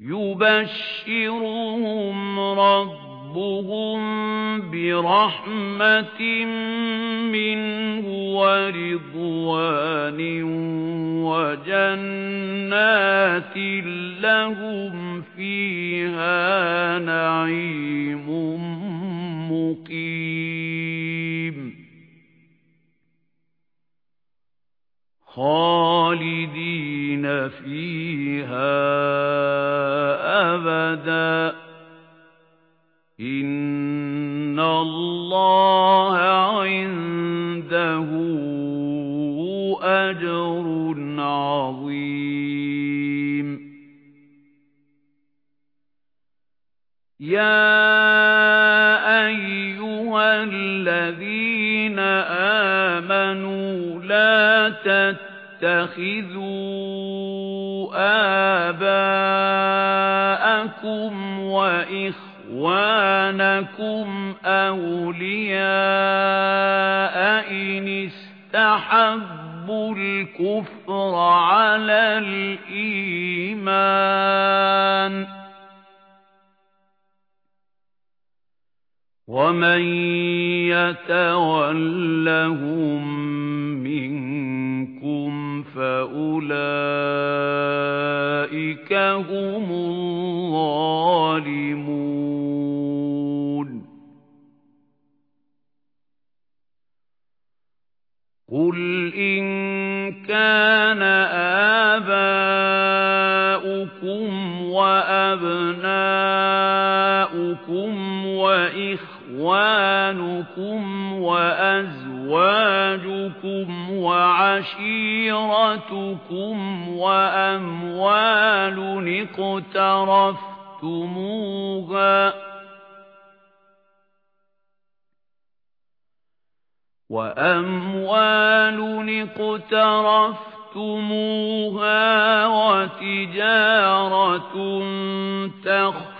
يُبَشِّرُهُمْ رَبُّهُم بِرَحْمَةٍ مِّنْهُ وَرِضْوَانٍ وَجَنَّاتٍ لَّهُمْ فِيهَا نَعِيمٌ مُّقِيمٌ. خَالِدِينَ فِيهَا أَبَدًا. إِنَّ اللَّهَ عِندَهُ أَجْرٌ عَظِيمٌ. يَا أَيُّهَا الَّذِينَ آمَنُوا لَا تَتَّخِذُوا آبَاءَكُمْ وَإِخْوَانَكُمْ أَوْلِيَاءَ إِنِ اسْتَحَبُّوا الْكُفْرَ عَلَى الْإِيمَانِ وَمَن يَتَوَلَّهُم مِّنكُمْ فَأُولَئِكَ هُمُ الظَّالِمُونَ. قُلْ إِن كَانَ آبَاؤُكُمْ وَأَبْنَاؤُكُمْ وَعَشِيرَتُكُمْ وَأَمْوَالٌ اقْتَرَفْتُمُوهَا وَأَمْوَالٌ اقْتَرَفْتُمُوهَا وَتِجَارَةٌ تَخْشَوْنَ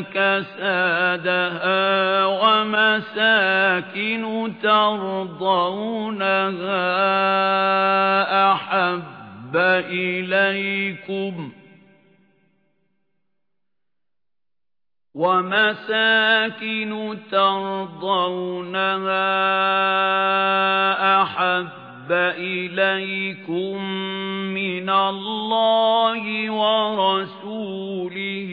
كَسَادَهَا وَمَسَاكِنُ تَرْضَوْنَهَا أَحَبَّ إِلَيْكُمْ وَمَسَاكِنُ تَرْضَوْنَهَا أَحَبَّ إِلَيْكُم مِّنَ اللَّهِ وَرَسُولِهِ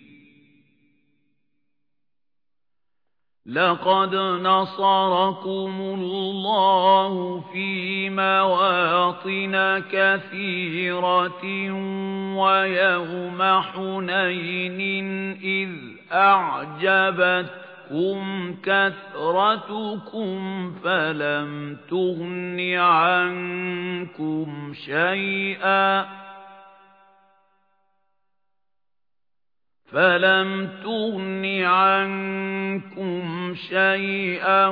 لَقَدْ نَصَرَكُمُ اللَّهُ فِي مَوَاطِنَ كَثِيرَةٍ وَيَوْمَ حُنَيْنٍ إِذْ أَعْجَبَتْكُمْ كَثْرَتُكُمْ فَلَمْ تُغْنِ عَنكُمْ شَيْئًا فَلَمْ تُغْنِ عَنكُمْ شَيْئًا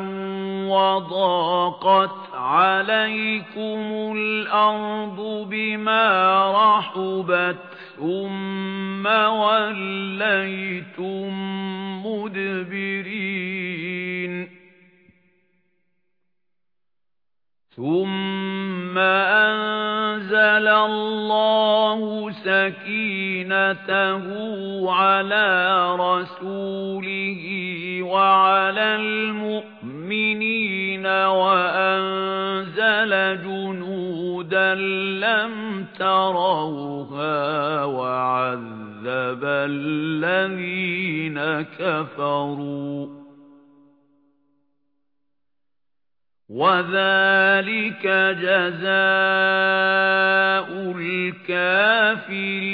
وَضَاقَتْ عَلَيْكُمُ الْأَرْضُ بِمَا رَحُبَتْ ثُمَّ وَلَّيْتُمْ مُدْبِرِينَ ثُمَّ أَنزَلَ اللَّهُ سَكِينَتَهُ عَلَى رَسُولِهِ وَعَلَى الْمُؤْمِنِينَ وَأَنزَلَ جُنُودًا لَّمْ تَرَوْهَا وَعَذَّبَ الَّذِينَ كَفَرُوا. وَذَلِكَ جَزَاءُ الْكَافِرِينَ